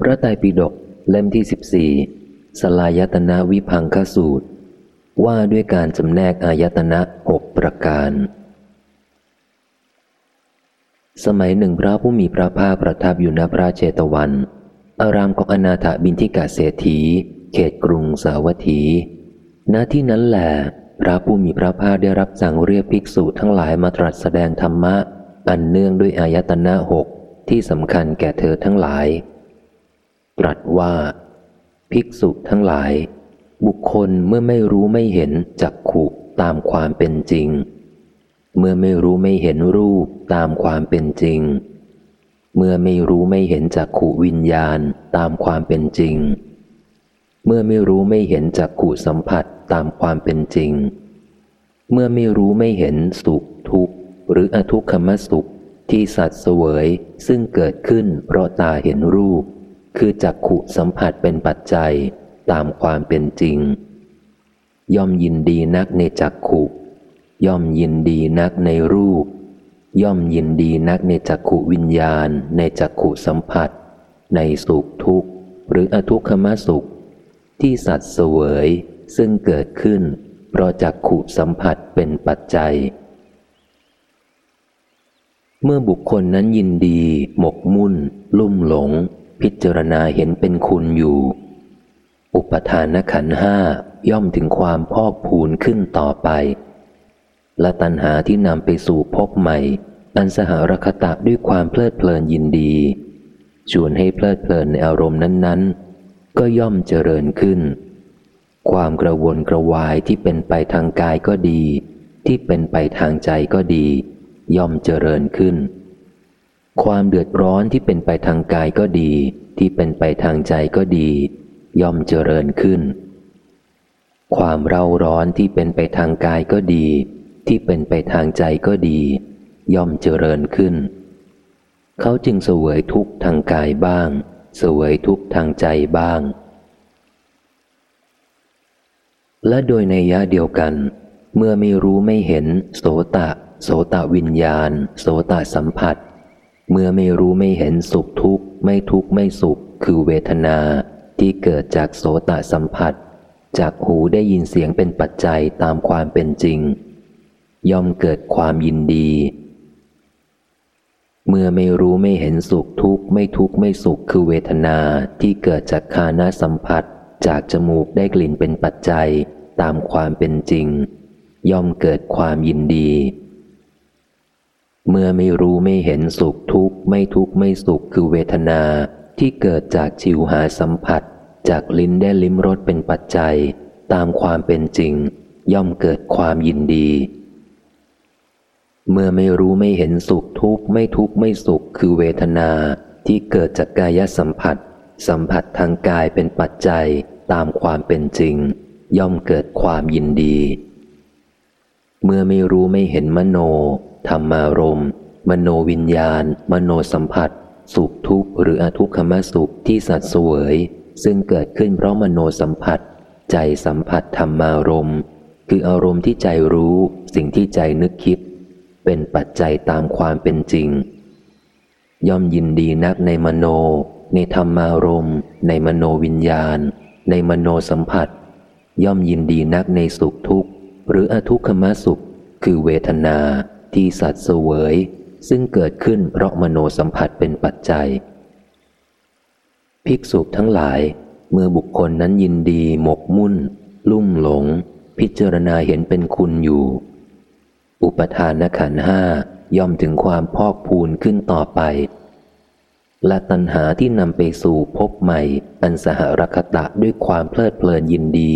พระไตรปิฎกเล่มที่สิบสี่สลายตนะวิพังคสูตร ว่าด้วยการจำแนกอายตนะหกประการ สมัยหนึ่งพระผู้มีพระภาคประทับอยู่ณพระเจตวัน อารามของอนาถบินทิกาเศรษฐี เขตกรุงสาวัตถี ณที่นั้นแหละพระผู้มีพระภาคได้รับสั่งเรียกภิกษุทั้งหลายมาตรัสแสดงธรรมะ อันเนื่องด้วยอายตนะหกที่สำคัญแก่เธอทั้งหลาย ตรัสว่า ภิกษุทั้งหลาย บุคคลเมื่อไม่รู้ไม่เห็นจักขุตามความเป็นจริง เมื่อไม่รู้ไม่เห็นรูปตามความเป็นจริง เมื่อไม่รู้ไม่เห็นจักขุวิญญาณตามความเป็นจริง เมื่อไม่รู้ไม่เห็นจักขุสัมผัสตามความเป็นจริง เมื่อไม่รู้ไม่เห็นสุขทุกข์ หรืออทุกขมสุขที่สัตว์เสวยซึ่งเกิดขึ้นเพราะตาเห็นรูป คือจักขุสัมผัสเป็นปัจจัยตามความเป็นจริง ย่อมยินดีนักในจักขุ ย่อมยินดีนักในรูป ย่อมยินดีนักในจักขุวิญญาณ ในจักขุสัมผัส ในสุขทุกข์ หรืออทุกขมสุข ที่สัตว์เสวยซึ่งเกิดขึ้น เพราะจักขุสัมผัสเป็นปัจจัย เมื่อบุคคลนั้นยินดี หมกมุ่น ลุ่มหลง พิจารณาเห็นเป็นคุณอยู่ อุปทานขันห้าย่อมถึงความพอกพูนขึ้นต่อไป และตัณหาที่นำไปสู่พบใหม่ อันสหรคตะด้วยความเพลิดเพลินยินดี ชวนให้เพลิดเพลินในอารมณ์นั้น ๆ ก็ย่อมเจริญขึ้น ความกระวนกระวายที่เป็นไปทางกายก็ดี ที่เป็นไปทางใจก็ดี ย่อมเจริญขึ้น ความเดือดร้อนที่เป็นไปทางกายก็ดี ที่เป็นไปทางใจก็ดี ย่อมเจริญขึ้น ความเร่าร้อนที่เป็นไปทางกายก็ดี ที่เป็นไปทางใจก็ดี ย่อมเจริญขึ้น เขาจึงเสวยทุกข์ทางกายบ้าง เสวยทุกข์ทางใจบ้าง และโดยในยะเดียวกัน เมื่อไม่รู้ไม่เห็น โสตะ โสตะวิญญาณ โสตะสัมผัส เมื่อไม่รู้ไม่เห็นสุขทุกข์ไม่ทุกข์ไม่สุข คือเวทนาที่เกิดจากโสตสัมผัส จากหูได้ยินเสียงเป็นปัจจัยตามความเป็นจริง ย่อมเกิดความยินดี เมื่อไม่รู้ไม่เห็นสุขทุกข์ไม่ทุกข์ไม่สุข คือเวทนาที่เกิดจากคานาสัมผัส จากจมูกได้กลิ่นเป็นปัจจัยตามความเป็นจริง ย่อมเกิดความยินดี เมื่อไม่รู้ไม่เห็นสุขทุกข์ไม่ทุกข์ไม่สุขคือเวทนาที่เกิดจากชิวหาสัมผัส จากลิ้นได้ลิ้มรสเป็นปัจจัย ตามความเป็นจริง ย่อมเกิดความยินดี เมื่อไม่รู้ไม่เห็นสุขทุกข์ไม่ทุกข์ไม่สุขคือเวทนาที่เกิดจากกายสัมผัส สัมผัสทางกายเป็นปัจจัยตามความเป็นจริง ย่อมเกิดความยินดี เมื่อไม่รู้ไม่เห็นมโน ธรรมารมมโนวิญญาณ มโนสัมผัส สุขทุกข์หรืออทุกขมสุขที่สัตว์เสวย ซึ่งเกิดขึ้นเพราะมโนสัมผัส ใจสัมผัสธรรมารมคืออารมณ์ที่ใจรู้สิ่งที่ใจนึกคิด เป็นปัจจัยตามความเป็นจริง ย่อมยินดีนักในมโน ในธรรมารมในมโนวิญญาณ ในมโนสัมผัส ย่อมยินดีนักในสุขทุกข์ หรืออทุกขมสุข คือเวทนา ที่สัตว์เสวย ซึ่งเกิดขึ้นเพราะมโนสัมผัสเป็นปัจจัย ภิกษุทั้งหลาย เมื่อบุคคลนั้นยินดีหมกมุ่น ลุ่มหลง พิจารณาเห็นเป็นคุณอยู่ อุปทานขันห้าย่อมถึงความพอกพูนขึ้นต่อไป และตัณหาที่นำไปสู่พบใหม่ อันสหรคตะด้วยความเพลิดเพลินยินดี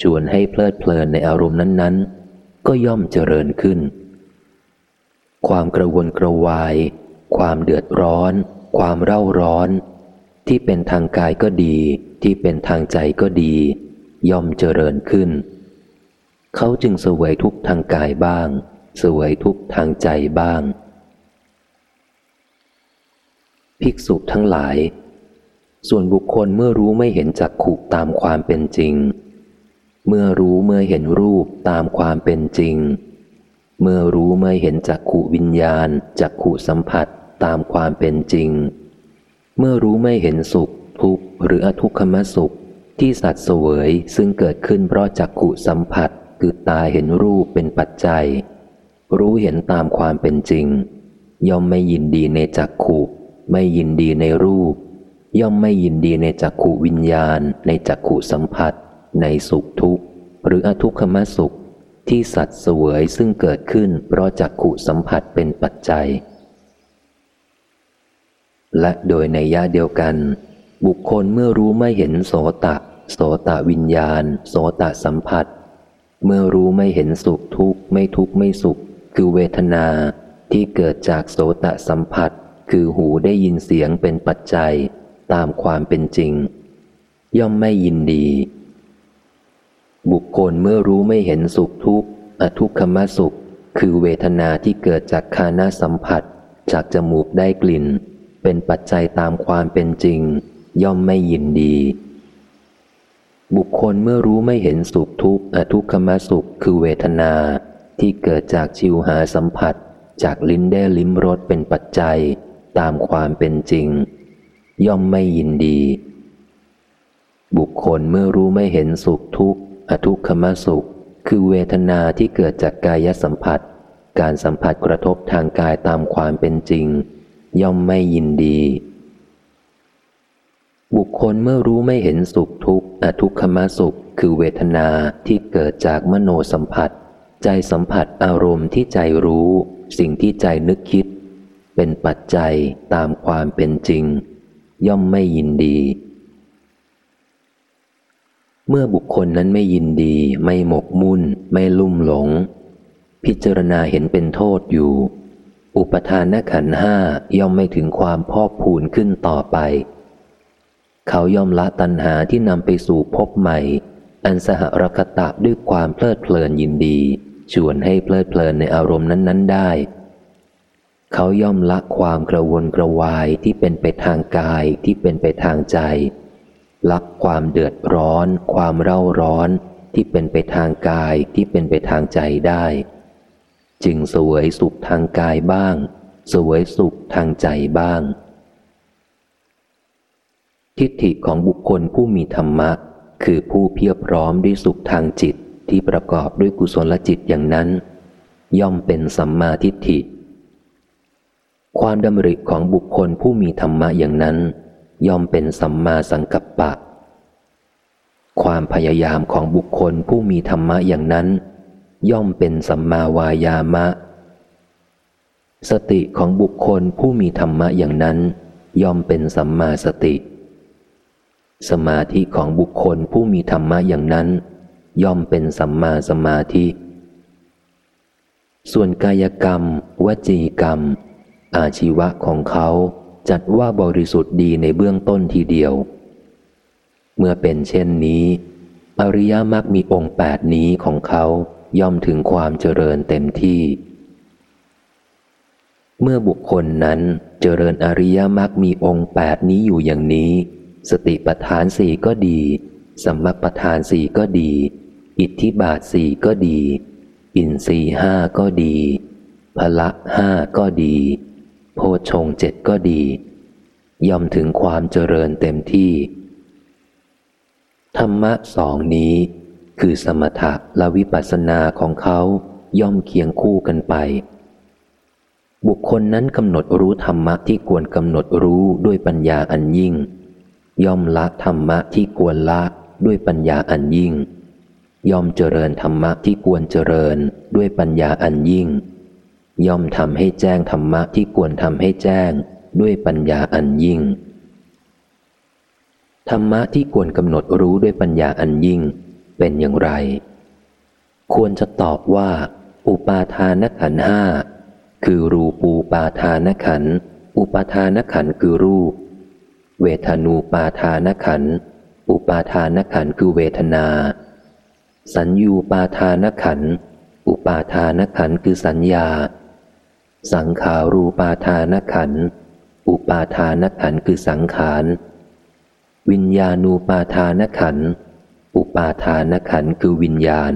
ชวนให้เพลิดเพลินในอารมณ์นั้น ๆ ก็ย่อมเจริญขึ้น ความกระวนกระวาย ความเดือดร้อน ความเร่าร้อน ที่เป็นทางกายก็ดี ที่เป็นทางใจก็ดี ย่อมเจริญขึ้น เขาจึงเสวยทุกทางกายบ้างเสวยทุกทางใจบ้าง ภิกษุทั้งหลาย ส่วนบุคคลเมื่อรู้ไม่เห็นจักขุตามความเป็นจริง เมื่อรู้เมื่อเห็นรูปตามความเป็นจริง เมื่อรู้เมื่อเห็นจักขุวิญญาณจักขุสัมผัสตามความเป็นจริง เมื่อรู้ไม่เห็นสุข ทุกข์หรืออทุกขมสุข ที่สัตว์เสวยซึ่งเกิดขึ้นเพราะจักขุสัมผัสคือตาเห็นรูปเป็นปัจจัย รู้เห็นตามความเป็นจริง ย่อมไม่ยินดีในจักขุไม่ยินดีในรูป ย่อมไม่ยินดีในจักขุวิญญาณ ในจักขุสัมผัส ในสุขทุกข์หรืออทุกขมสุข ที่สัตว์เสวยซึ่งเกิดขึ้นเพราะจักขุสัมผัสเป็นปัจจัย และโดยในยะเดียวกัน บุคคลเมื่อรู้ไม่เห็นโสตะ โสตะวิญญาณ โสตะสัมผัส เมื่อรู้ไม่เห็นสุขทุกข์ไม่ทุกข์ไม่สุข คือเวทนาที่เกิดจากโสตะสัมผัส คือหูได้ยินเสียงเป็นปัจจัย ตามความเป็นจริง ย่อมไม่ยินดี บุคคลเมื่อรู้ไม่เห็นสุขทุกข์อทุกขมสุข คือเวทนาที่เกิดจากคานาสัมผัส จากจมูกได้กลิ่น เป็นปัจจัยตามความเป็นจริง ย่อมไม่ยินดี บุคคลเมื่อรู้ไม่เห็นสุขทุกข์อทุกขมสุข คือเวทนาที่เกิดจากชิวหาสัมผัส จากลิ้นได้ลิ้มรสเป็นปัจจัย ตามความเป็นจริง ย่อมไม่ยินดี บุคคลเมื่อรู้ไม่เห็นสุขทุกข์ อทุกขมสุข คือเวทนาที่เกิดจากกายสัมผัส การสัมผัสกระทบทางกายตามความเป็นจริง ย่อมไม่ยินดี บุคคลเมื่อรู้ไม่เห็นสุขทุกข์อทุกขมสุข คือเวทนาที่เกิดจากมโนสัมผัส ใจสัมผัสอารมณ์ที่ใจรู้ สิ่งที่ใจนึกคิด เป็นปัจจัยตามความเป็นจริง ย่อมไม่ยินดี เมื่อบุคคลนั้นไม่ยินดี ไม่หมกมุ่น ไม่ลุ่มหลง พิจารณาเห็นเป็นโทษอยู่ อุปทานขันห้าย่อมไม่ถึงความพอกพูนขึ้นต่อไป เขาย่อมละตัณหาที่นำไปสู่พบใหม่ อันสหรคตะด้วยความเพลิดเพลินยินดี ชวนให้เพลิดเพลินในอารมณ์นั้น ๆ ได้ เขาย่อมละความกระวนกระวายที่เป็นไปทางกายที่เป็นไปทางใจ ลักความเดือดร้อน ความเร่าร้อนที่เป็นไปทางกายที่เป็นไปทางใจได้ จึงสวยสุขทางกายบ้าง สวยสุขทางใจบ้าง ทิฏฐิของบุคคลผู้มีธรรมะ คือผู้เพียบพร้อมด้วยสุขทางจิตที่ประกอบด้วยกุศลจิตอย่างนั้น ย่อมเป็นสัมมาทิฏฐิ ความดำริของบุคคลผู้มีธรรมะอย่างนั้น ย่อมเป็นสัมมาสังกัปปะ ความพยายามของบุคคลผู้มีธรรมะอย่างนั้น ย่อมเป็นสัมมาวายามะ สติของบุคคลผู้มีธรรมะอย่างนั้น ย่อมเป็นสัมมาสติ สมาธิของบุคคลผู้มีธรรมะอย่างนั้น ย่อมเป็นสัมมาสมาธิ ส่วนกายกรรม วจีกรรม อาชีวะของเขา จัดว่าบริสุทธิ์ดีในเบื้องต้นทีเดียว เมื่อเป็นเช่นนี้ อริยมรรคมีองค์แปดนี้ของเขาย่อมถึงความเจริญเต็มที่ เมื่อบุคคลนั้นเจริญอริยมรรคมีองค์แปดนี้อยู่อย่างนี้ สติปัฏฐานสี่ก็ดีสัมมาปัฏฐานสี่ก็ดี อิทธิบาทสี่ก็ดี อินทรีห้าก็ดี พละห้าก็ดี โพชงเจ็ดก็ดี ย่อมถึงความเจริญเต็มที่ ธรรมะสองนี้ คือสมถะและวิปัสสนาของเขาย่อมเคียงคู่กันไป บุคคลนั้นกำหนดรู้ธรรมะที่ควรกำหนดรู้ด้วยปัญญาอันยิ่ง ย่อมละธรรมะที่ควรละด้วยปัญญาอันยิ่ง ย่อมเจริญธรรมะที่ควรเจริญด้วยปัญญาอันยิ่ง ย่อมทำให้แจ้งธรรมะที่ควรทำให้แจ้งด้วยปัญญาอันยิ่ง ธรรมะที่ควรกำหนดรู้ด้วยปัญญาอันยิ่ง เป็นอย่างไร ควรจะตอบว่า อุปาทานขันห้าคือรูปูปาทานขัน อุปาทานขันคือรูป เวทนูปาทานขัน อุปาทานขันคือเวทนา สัญญูปาทานขัน อุปาทานขันคือสัญญา สังขารูปาทานขัน อุปาทานขันคือสังขาร วิญญาณูปาทานขัน อุปาทานขันคือวิญญาณ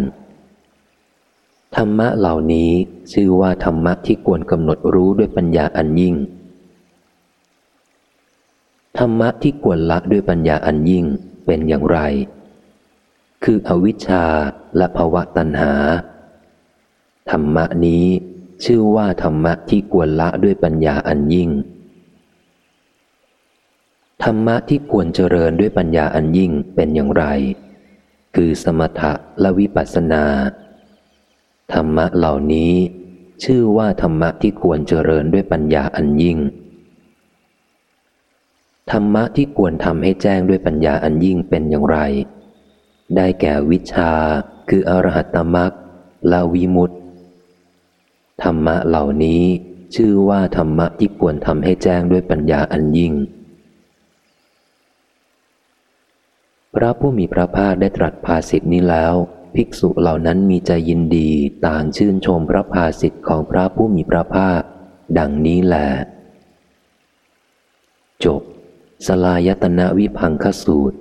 ธรรมะเหล่านี้ชื่อว่าธรรมะที่ควรกำหนดรู้ด้วยปัญญาอันยิ่ง ธรรมะที่ควรละด้วยปัญญาอันยิ่งเป็นอย่างไร คืออวิชชาและภวะตัณหา ธรรมะนี้ ชื่อว่าธรรมะที่ควรละด้วยปัญญาอันยิ่ง ธรรมะที่ควรเจริญด้วยปัญญาอันยิ่งเป็นอย่างไร คือสมถะและวิปัสสนา ธรรมะเหล่านี้ ชื่อว่าธรรมะที่ควรเจริญด้วยปัญญาอันยิ่ง ธรรมะที่ควรทำให้แจ้งด้วยปัญญาอันยิ่งเป็นอย่างไร ได้แก่วิชาคืออรหัตตมรรคและวิมุตต ธรรมะเหล่านี้ชื่อว่าธรรมะที่ควรทำให้แจ้งด้วยปัญญาอันยิ่ง พระผู้มีพระภาคได้ตรัสภาสิทธินี้แล้ว ภิกษุเหล่านั้นมีใจยินดีต่างชื่นชมพระภาสิทธิ์ของพระผู้มีพระภาค ดังนี้แหละจบ สลายตนะวิพังคสูตร